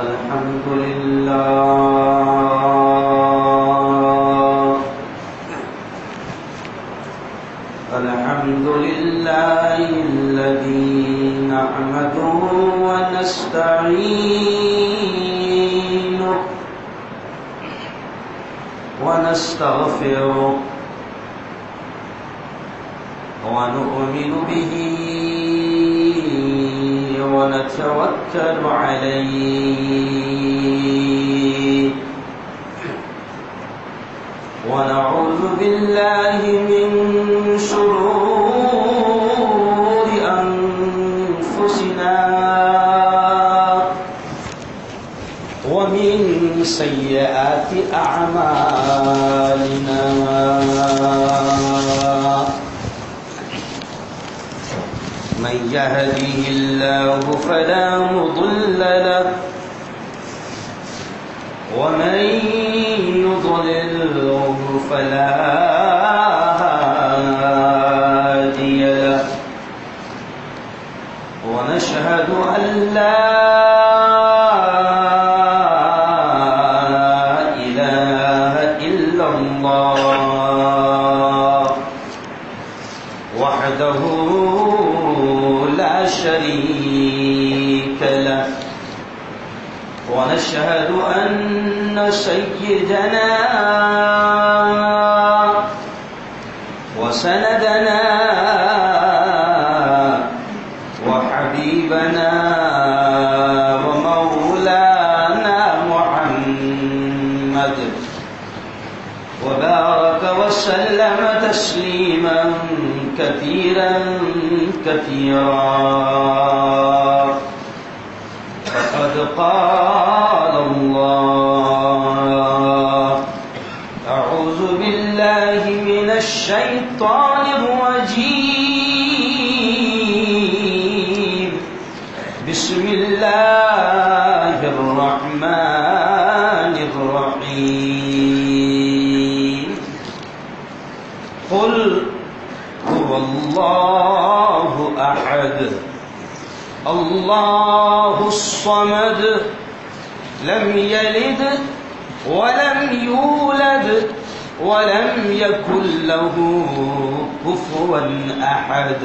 الحمد لله الحمد لله الذي نحمده ونستعينه ونستغفره ونؤمن به ونتوكل عليه. ونعوذ بالله من شرور أنفسنا ومن سيئات أعمالنا. من يهديه الله فلا مضل له ومن يضلله فلا هادي له ونشهد أن لا وحده لا شريك له. ونشهد أن سيدنا وسندنا وحبيبنا ومولانا محمد. وبارك وسلم تسليما كثيرا كثيرا. فقد قال أحد الله الصمد. لم يلد ولم يولد ولم يكن له كفوا أحد.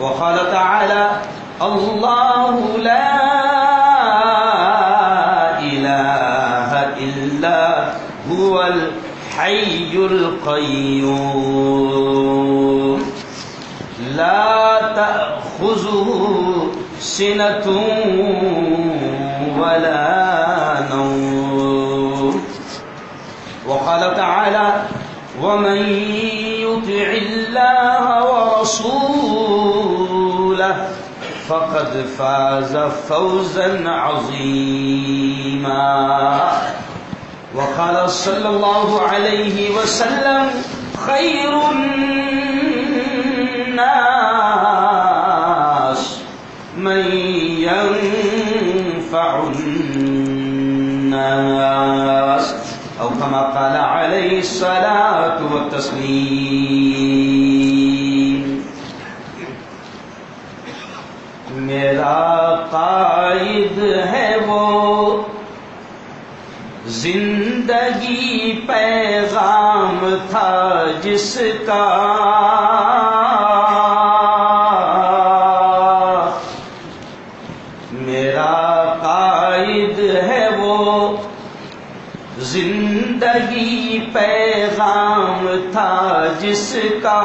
وقال تعالى الله لا إله إلا هو الحي القيوم. لا تأخذه سنة ولا نوم. وقال تعالى ومن يطع الله ورسوله فقد فاز فوزا عظيما. وقال صلى الله عليه وسلم خير الناس من ينفع الناس أو كما قال عليه الصلاة والتسليم. میرا قائد ہے وہ زندگی پیغام تھا جس کا جس کا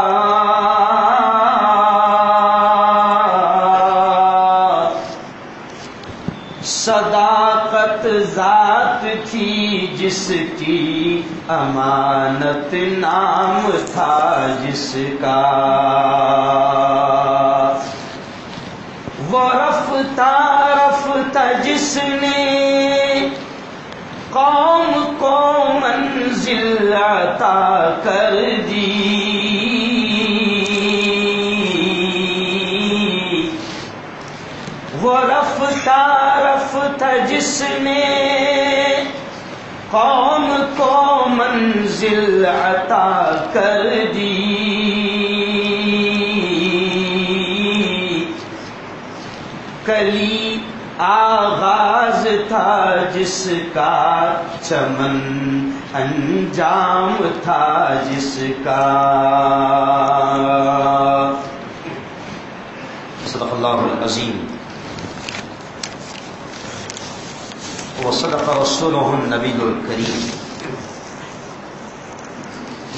صداقت ذات تھی، جس کی امانت نام تھا، جس کا وہ رفتہ رفتہ جس نے قوم کو منزل عطا کر دی۔ وہ رفتہ رفتہ جس نے قوم کو منزل عطا کر دی۔ کلی آغاز تھا جس کا چمن انجام تھا جس کا صدق اللہ العظیم. وصدق رسوله النبی الکریم.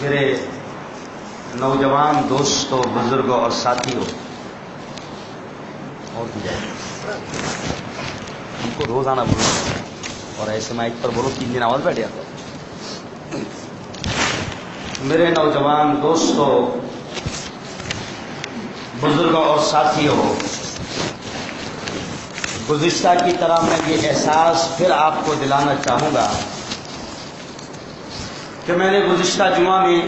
میرے نوجوان دوستوں بزرگوں اور ساتھیوں اور ہم کو روزانہ بولو۔ اور ایسے مائک پر بولو، تین دن آواز بیٹھ جاتا۔ میرے نوجوان دوستوں بزرگوں اور ساتھیوں، گزشتہ کی طرح میں یہ احساس پھر آپ کو دلانا چاہوں گا کہ میں نے گزشتہ جمعہ میں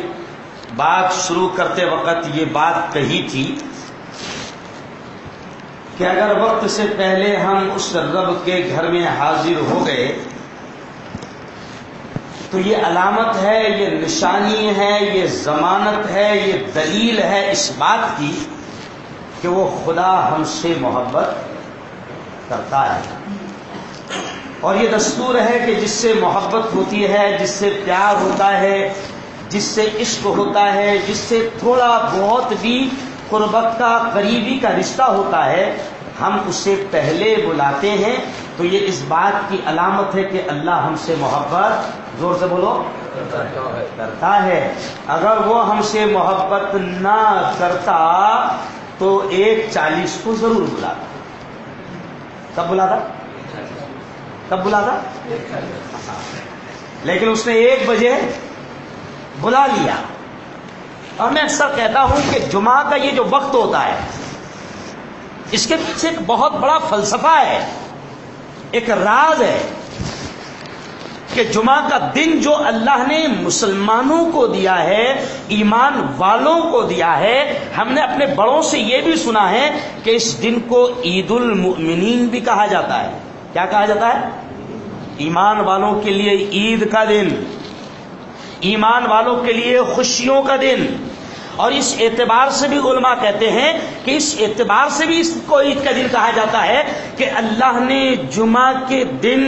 بات شروع کرتے وقت یہ بات کہی تھی۔ کہ اگر وقت سے پہلے ہم اس رب کے گھر میں حاضر ہو گئے، تو یہ علامت ہے، یہ نشانی ہے، یہ ضمانت ہے، یہ دلیل ہے اس بات کی کہ وہ خدا ہم سے محبت کرتا ہے۔ اور یہ دستور ہے کہ جس سے محبت ہوتی ہے، جس سے پیار ہوتا ہے، جس سے عشق ہوتا ہے، جس سے تھوڑا بہت بھی قربت کا قریبی کا رشتہ ہوتا ہے، ہم اسے پہلے بلاتے ہیں۔ تو یہ اس بات کی علامت ہے کہ اللہ ہم سے محبت، زور سے بولو، کرتا ہے۔ اگر وہ ہم سے محبت نہ کرتا تو ایک چالیس کو ضرور بلاتا کب بلا تھا؟ کب بلا تھا؟ لیکن اس نے ایک بجے بلا لیا۔ اور میں اکثر کہتا ہوں کہ جمعہ کا یہ جو وقت ہوتا ہے، اس کے پیچھے ایک بہت بڑا فلسفہ ہے، ایک راز ہے کہ جمعہ کا دن جو اللہ نے مسلمانوں کو دیا ہے، ایمان والوں کو دیا ہے، ہم نے اپنے بڑوں سے یہ بھی سنا ہے کہ اس دن کو عید المؤمنین بھی کہا جاتا ہے۔ کیا کہا جاتا ہے؟ ایمان والوں کے لیے عید کا دن، ایمان والوں کے لیے خوشیوں کا دن۔ اور اس اعتبار سے بھی علماء کہتے ہیں کہ اس اعتبار سے بھی اس کو عید کا دن کہا جاتا ہے کہ اللہ نے جمعہ کے دن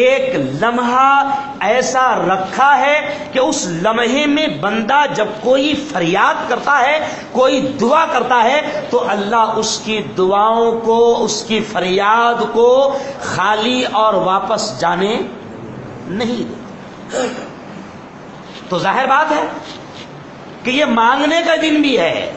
ایک لمحہ ایسا رکھا ہے کہ اس لمحے میں بندہ جب کوئی فریاد کرتا ہے، کوئی دعا کرتا ہے، تو اللہ اس کی دعاؤں کو، اس کی فریاد کو خالی اور واپس جانے نہیں دے تو ظاہر بات ہے کہ یہ مانگنے کا دن بھی ہے۔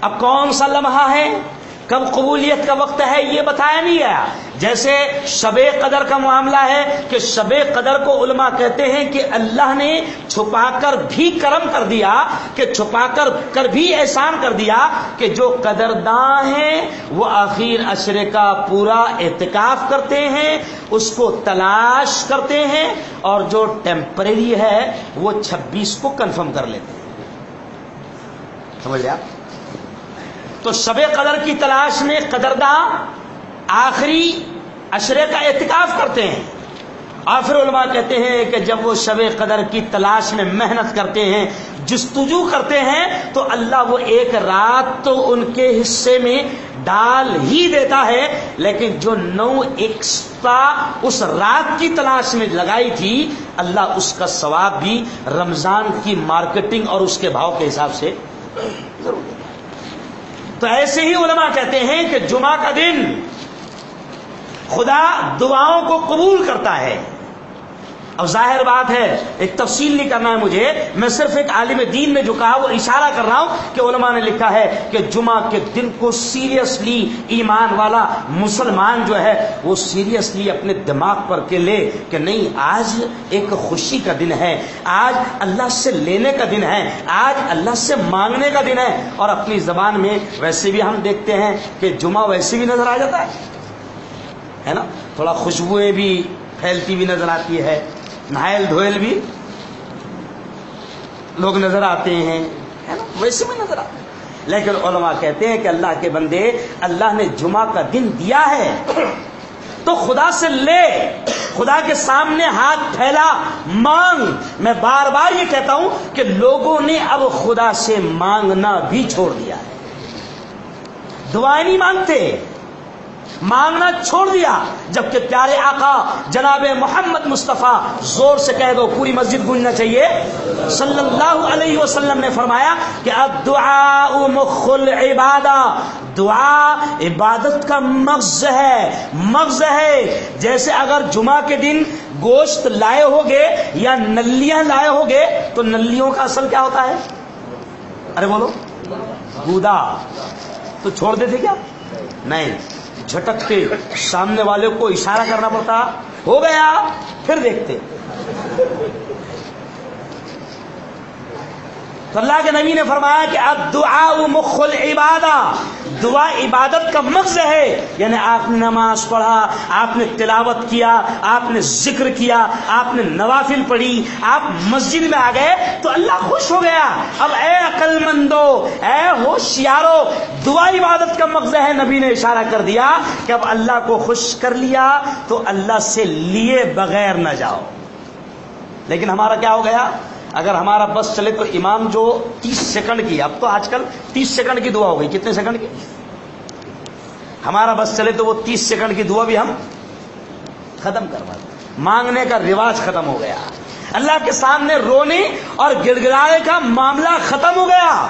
اب کون سا لمحہ ہے؟ کب قبولیت کا وقت ہے یہ بتایا نہیں گیا۔ جیسے شب قدر کا معاملہ ہے کہ شب قدر کو علماء کہتے ہیں کہ اللہ نے چھپا کر بھی کرم کر دیا، کہ چھپا کر کر بھی احسان کر دیا کہ جو قدرداں ہیں وہ آخر اشرے کا پورا اعتکاف کرتے ہیں، اس کو تلاش کرتے ہیں اور جو ٹیمپریری ہے وہ چھبیس کو کنفرم کر لیتے ہیں۔ سمجھ لیا تو شب قدر کی تلاش میں قدرداں آخری اشرے کا احتکاف کرتے ہیں۔ اور پھر علماء کہتے ہیں کہ جب وہ شب قدر کی تلاش میں محنت کرتے ہیں، جستجو کرتے ہیں، تو اللہ وہ ایک رات تو ان کے حصے میں ڈال ہی دیتا ہے۔ لیکن جو نو ایکسٹرا اس رات کی تلاش میں لگائی تھی، اللہ اس کا ثواب بھی رمضان کی مارکیٹنگ اور اس کے بھاؤ کے حساب سے ضرور تو ایسے ہی علماء کہتے ہیں کہ جمعہ کا دن خدا دعاؤں کو قبول کرتا ہے۔ اب ظاہر بات ہے، ایک تفصیل نہیں کرنا ہے مجھے، میں صرف ایک عالم دین نے جو کہا وہ اشارہ کر رہا ہوں کہ علماء نے لکھا ہے کہ جمعہ کے دن کو سیریسلی ایمان والا مسلمان جو ہے، وہ سیریسلی اپنے دماغ پر کے لے کہ نہیں، آج ایک خوشی کا دن ہے، آج اللہ سے لینے کا دن ہے، آج اللہ سے مانگنے کا دن ہے۔ اور اپنی زبان میں ویسے بھی ہم دیکھتے ہیں کہ جمعہ ویسے بھی نظر آ جاتا ہے نا؟ تھوڑا خوشبوئیں بھی پھیلتی بھی نظر آتی ہے۔ نہائل دھوئل بھی لوگ نظر آتے ہیں، ہے نا؟ ویسے بھی نظر آتے ہیں۔ لیکن علماء کہتے ہیں کہ اللہ کے بندے اللہ نے جمعہ کا دن دیا ہے تو خدا سے لے، خدا کے سامنے ہاتھ پھیلا، مانگ۔ میں بار بار یہ کہتا ہوں کہ لوگوں نے اب خدا سے مانگنا بھی چھوڑ دیا ہے۔ دعائیں نہیں مانگتے۔ مانگنا چھوڑ دیا، جبکہ پیارے آقا جناب محمد مصطفیٰ زور سے کہہ دو، پوری مسجد گونجنا چاہیے۔ صلی اللہ علیہ وسلم نے فرمایا کہ اب دعا مخل عبادہ دعا عبادت کا مغز ہے مغز ہے۔ جیسے اگر جمعہ کے دن گوشت لائے ہوگے یا نلیاں لائے ہوگے، تو نلیوں کا اصل کیا ہوتا ہے؟ ارے بولو، گودا۔ تو چھوڑ دیتے کیا؟ نہیں۔ جھٹک کے سامنے والے کو اشارہ کرنا پڑتا ہو گیا پھر دیکھتے۔ تو اللہ کے نبی نے فرمایا کہ اب دعا مخل عبادہ دعا عبادت کا مغز ہے۔ یعنی آپ نے نماز پڑھا، آپ نے تلاوت کیا، آپ نے ذکر کیا، آپ نے نوافل پڑھی، آپ مسجد میں آ گئے تو اللہ خوش ہو گیا۔ اب اے عقل مندو اے ہوشیارو، دعا عبادت کا مغز ہے۔ نبی نے اشارہ کر دیا کہ اب اللہ کو خوش کر لیا تو اللہ سے لیے بغیر نہ جاؤ۔ لیکن ہمارا کیا ہو گیا؟ اگر ہمارا بس چلے تو امام جو تیس سیکنڈ کی، اب تو آج کل تیس سیکنڈ کی دعا ہو گئی۔ کتنے سیکنڈ کی؟ ہمارا بس چلے تو وہ تیس سیکنڈ کی دعا بھی ہم ختم کروا مانگنے کا رواج ختم ہو گیا۔ اللہ کے سامنے رونے اور گڑ کا معاملہ ختم ہو گیا۔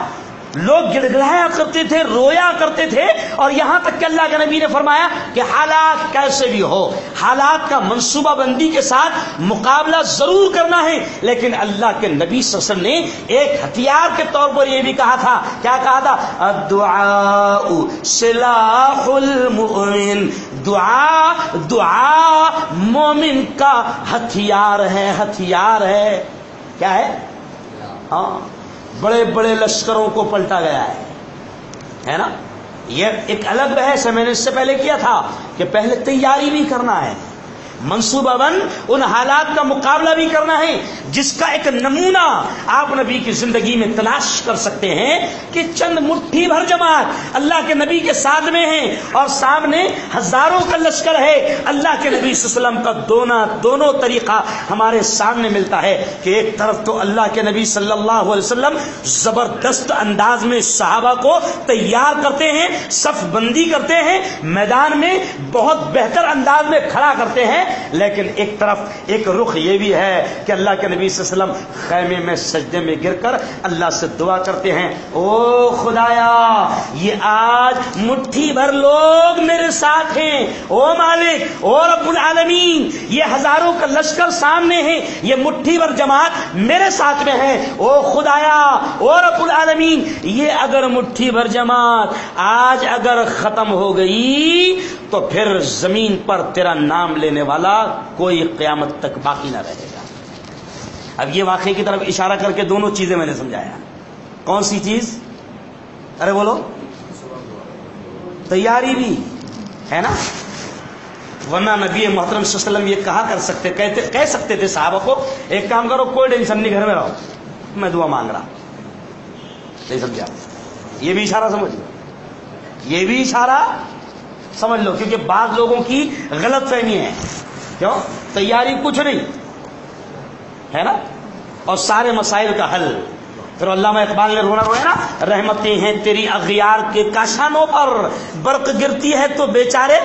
لوگ گڑ گڑایا کرتے تھے، رویا کرتے تھے، اور یہاں تک کہ اللہ کے نبی نے فرمایا کہ حالات کیسے بھی ہو، حالات کا منصوبہ بندی کے ساتھ مقابلہ ضرور کرنا ہے۔ لیکن اللہ کے نبی صلی اللہ علیہ وسلم نے ایک ہتھیار کے طور پر یہ بھی کہا تھا، کیا کہا تھا؟ دعا سلاح المؤمن دعا دعا مومن کا ہتھیار ہے ہتھیار ہے۔ کیا ہے؟ ہاں۔ بڑے بڑے لشکروں کو پلٹا گیا ہے۔ ہے نا؟ یہ ایک الگ بحث ہے، میں نے اس سے پہلے کیا تھا کہ پہلے تیاری بھی کرنا ہے۔ منصوبہ بند ان حالات کا مقابلہ بھی کرنا ہے، جس کا ایک نمونہ آپ نبی کی زندگی میں تلاش کر سکتے ہیں کہ چند مٹھی بھر جماعت اللہ کے نبی کے ساتھ میں ہیں اور سامنے ہزاروں کا لشکر ہے۔ اللہ کے نبی صلی اللہ علیہ وسلم کا دونوں دونوں طریقہ ہمارے سامنے ملتا ہے کہ ایک طرف تو اللہ کے نبی صلی اللہ علیہ وسلم زبردست انداز میں صحابہ کو تیار کرتے ہیں، صف بندی کرتے ہیں، میدان میں بہت بہتر انداز میں کھڑا کرتے ہیں لیکن ایک طرف ایک رخ یہ بھی ہے کہ اللہ کے نبی صلی اللہ علیہ وسلم خیمے میں سجدے میں گر کر اللہ سے دعا کرتے ہیں۔ او خدایا، یہ آج مٹھی بھر لوگ میرے ساتھ ہیں۔ او مالک، او رب العالمین، یہ ہزاروں کا لشکر سامنے ہیں۔ یہ مٹھی بھر جماعت میرے ساتھ میں ہے۔ او خدایا، او رب العالمین، یہ اگر مٹھی بھر جماعت آج اگر ختم ہو گئی تو پھر زمین پر تیرا نام لینے والا والا کوئی قیامت تک باقی نہ رہے گا۔ اب یہ واقعے کی طرف اشارہ کر کے دونوں چیزیں میں نے سمجھایا۔ کون سی چیز؟ ارے بولو۔ تیاری بھی، ہے نا؟ ورنہ نبی محترم صلی اللہ علیہ وسلم یہ کہا کر سکتے، کہتے، کہہ سکتے تھے صحابہ کو، ایک کام کرو، کوئی ٹینشن نہیں، گھر میں رہو۔ میں دعا مانگ رہا۔ نہیں سمجھا؟ یہ بھی اشارہ سمجھ لو۔ یہ بھی اشارہ سمجھ لو، کیونکہ بعض لوگوں کی غلط فہمی ہے کیوں؟ تیاری کچھ نہیں۔ ہے نا؟ اور سارے مسائل کا حل۔ پھر علامہ اقبال نے رونا رویا نا، رحمتیں ہیں تیری اغیار کے کاشانوں پر۔ برق گرتی ہے تو بیچارے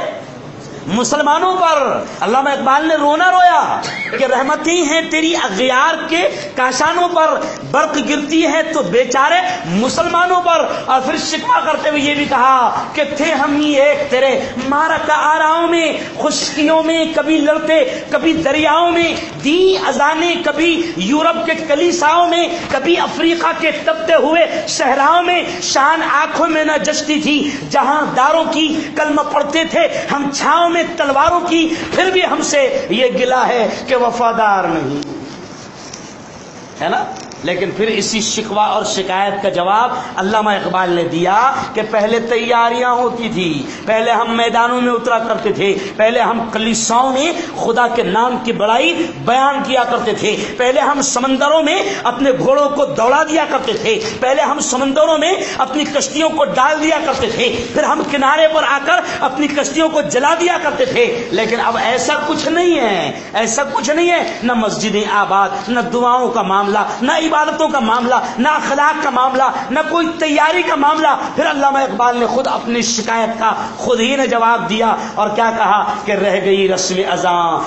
مسلمانوں پر علامہ اقبال نے رونا رویا کہ رحمتی ہیں تیری اغیار کے کاشانوں پر، برق گرتی ہے تو بیچارے مسلمانوں پر۔ اور پھر شکوا کرتے ہوئے یہ بھی کہا کہ تھے ہم ہی ایک تیرے مارا کا آراؤں میں، خشکیوں میں، کبھی لڑتے کبھی دریاؤں میں۔ دی ازانے، کبھی یورپ کے کلیساؤں میں، کبھی افریقہ کے تبتے ہوئے صحراؤں میں۔ شان آنکھوں میں نہ جچتی تھی، جہاں داروں کی کلمہ پڑھتے تھے، ہم چھاؤں میں تلواروں کی پھر بھی ہم سے یہ گلا ہے کہ وفادار نہیں۔ ہے نا؟ لیکن پھر اسی شکوا اور شکایت کا جواب علامہ اقبال نے دیا کہ پہلے تیاریاں ہوتی تھی، پہلے ہم میدانوں میں اترا کرتے تھے، پہلے ہم کلیساؤں میں خدا کے نام کی بڑائی بیان کیا کرتے تھے، پہلے ہم سمندروں میں اپنے گھوڑوں کو دوڑا دیا کرتے تھے، پہلے ہم سمندروں میں اپنی کشتیوں کو ڈال دیا کرتے تھے، پھر ہم کنارے پر آ کر اپنی کشتیوں کو جلا دیا کرتے تھے۔ لیکن اب ایسا کچھ نہیں ہے، ایسا کچھ نہیں ہے، نہ مسجدیں آباد، نہ دعاؤں کا معاملہ، نہ عبادتوں کا معاملہ، نہ اخلاق کا معاملہ، نہ کوئی تیاری کا معاملہ، پھر علامہ اقبال نے خود اپنی شکایت کا خود ہی نے جواب دیا اور کیا کہا کہ رہ گئی رسم ازاں